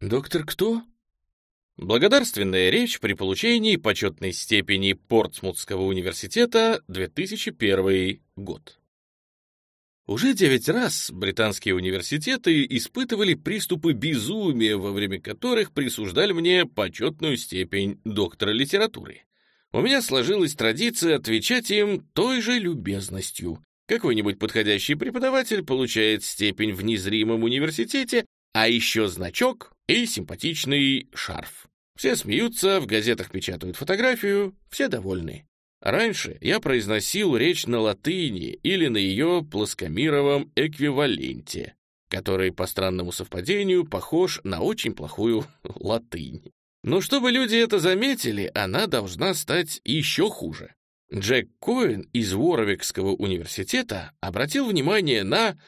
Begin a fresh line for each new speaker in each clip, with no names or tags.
Доктор кто? Благодарственная речь при получении почетной степени Портсмутского университета 2001 год. Уже девять раз британские университеты испытывали приступы безумия, во время которых присуждали мне почетную степень доктора литературы. У меня сложилась традиция отвечать им той же любезностью. Какой-нибудь подходящий преподаватель получает степень в незримом университете, а еще значок и симпатичный шарф. Все смеются, в газетах печатают фотографию, все довольны. Раньше я произносил речь на латыни или на ее плоскомировом эквиваленте, который по странному совпадению похож на очень плохую латынь. Но чтобы люди это заметили, она должна стать еще хуже. Джек Коэн из Воровикского университета обратил внимание на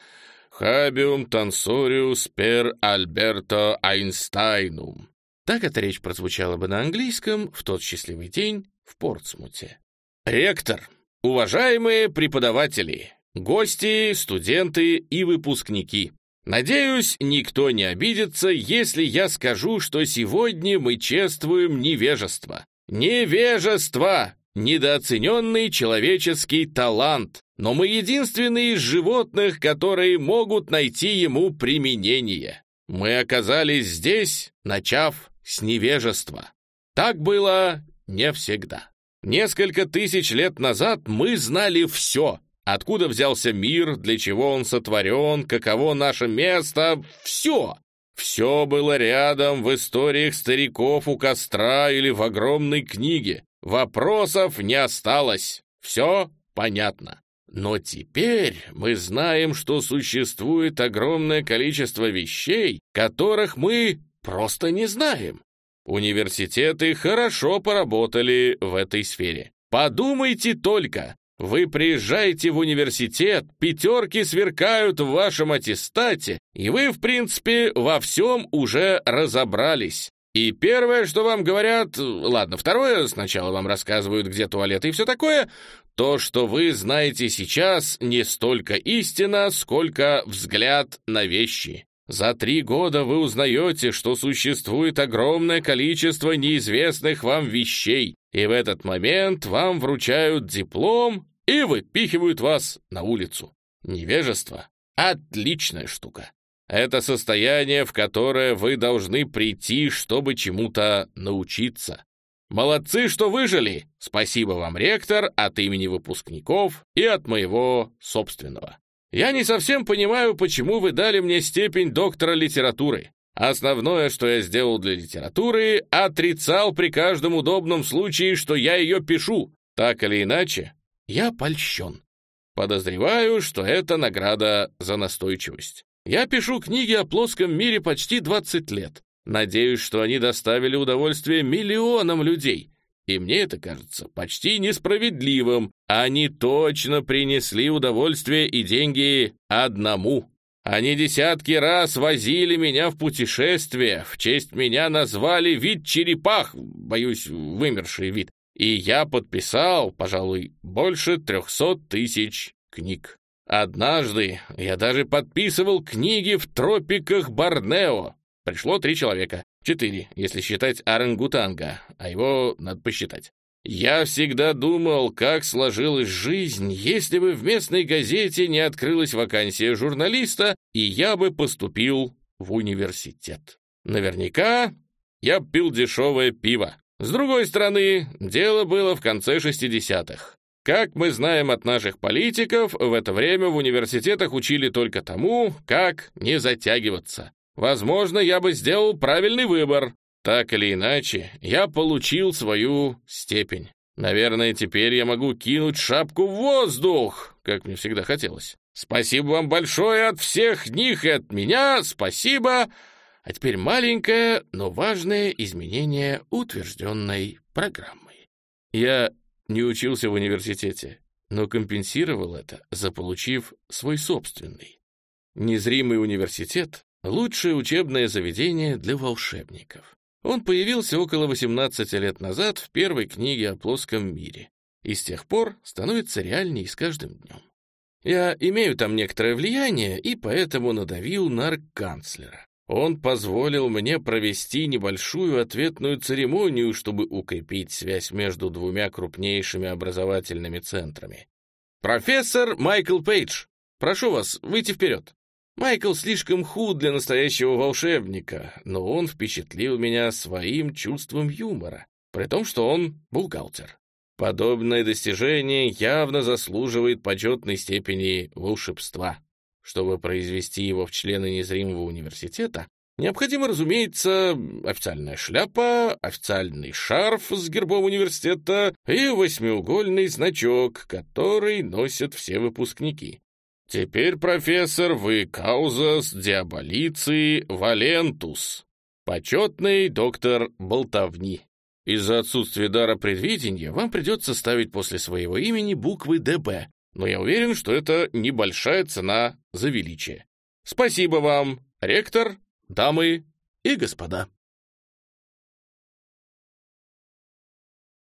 «Хабиум тансориус пер Альберто Айнстайнум». Так эта речь прозвучала бы на английском в тот счастливый день в Портсмуте. Ректор, уважаемые преподаватели, гости, студенты и выпускники. Надеюсь, никто не обидится, если я скажу, что сегодня мы чествуем невежество. Невежество! Недооцененный человеческий талант. Но мы единственные из животных, которые могут найти ему применение. Мы оказались здесь, начав с невежества. Так было не всегда. Несколько тысяч лет назад мы знали все. Откуда взялся мир, для чего он сотворен, каково наше место, все. Все было рядом в историях стариков у костра или в огромной книге. Вопросов не осталось. Все понятно. Но теперь мы знаем, что существует огромное количество вещей, которых мы просто не знаем. Университеты хорошо поработали в этой сфере. Подумайте только, вы приезжаете в университет, пятерки сверкают в вашем аттестате, и вы, в принципе, во всем уже разобрались. И первое, что вам говорят, ладно, второе, сначала вам рассказывают, где туалет и все такое, то, что вы знаете сейчас, не столько истина, сколько взгляд на вещи. За три года вы узнаете, что существует огромное количество неизвестных вам вещей, и в этот момент вам вручают диплом и выпихивают вас на улицу. Невежество — отличная штука. Это состояние, в которое вы должны прийти, чтобы чему-то научиться. Молодцы, что выжили! Спасибо вам, ректор, от имени выпускников и от моего собственного. Я не совсем понимаю, почему вы дали мне степень доктора литературы. Основное, что я сделал для литературы, отрицал при каждом удобном случае, что я ее пишу. Так или иначе, я польщен. Подозреваю, что это награда за настойчивость. Я пишу книги о плоском мире почти 20 лет. Надеюсь, что они доставили удовольствие миллионам людей. И мне это кажется почти несправедливым. Они точно принесли удовольствие и деньги одному. Они десятки раз возили меня в путешествие, в честь меня назвали вид черепах, боюсь, вымерший вид. И я подписал, пожалуй, больше трехсот тысяч книг. Однажды я даже подписывал книги в тропиках Борнео. Пришло три человека. Четыре, если считать орангутанга, а его надо посчитать. Я всегда думал, как сложилась жизнь, если бы в местной газете не открылась вакансия журналиста, и я бы поступил в университет. Наверняка я пил дешевое пиво. С другой стороны, дело было в конце 60-х. Как мы знаем от наших политиков, в это время в университетах учили только тому, как не затягиваться. Возможно, я бы сделал правильный выбор. Так или иначе, я получил свою степень. Наверное, теперь я могу кинуть шапку в воздух, как мне всегда хотелось. Спасибо вам большое от всех них и от меня, спасибо. А теперь маленькое, но важное изменение утвержденной программы. Я не учился в университете, но компенсировал это, заполучив свой собственный. Незримый университет Лучшее учебное заведение для волшебников. Он появился около 18 лет назад в первой книге о плоском мире и с тех пор становится реальней с каждым днем. Я имею там некоторое влияние и поэтому надавил на арканцлера. Он позволил мне провести небольшую ответную церемонию, чтобы укрепить связь между двумя крупнейшими образовательными центрами. «Профессор Майкл Пейдж, прошу вас, выйти вперед!» Майкл слишком худ для настоящего волшебника, но он впечатлил меня своим чувством юмора, при том, что он бухгалтер. Подобное достижение явно заслуживает почетной степени волшебства. Чтобы произвести его в члены незримого университета, необходимо, разумеется, официальная шляпа, официальный шарф с гербом университета и восьмиугольный значок, который носят все выпускники. Теперь, профессор, вы каузас диаболици валентус, почетный доктор болтовни. Из-за отсутствия дара предвидения вам придется ставить после своего имени буквы «ДБ», но я уверен, что это небольшая цена за величие. Спасибо вам, ректор, дамы и господа.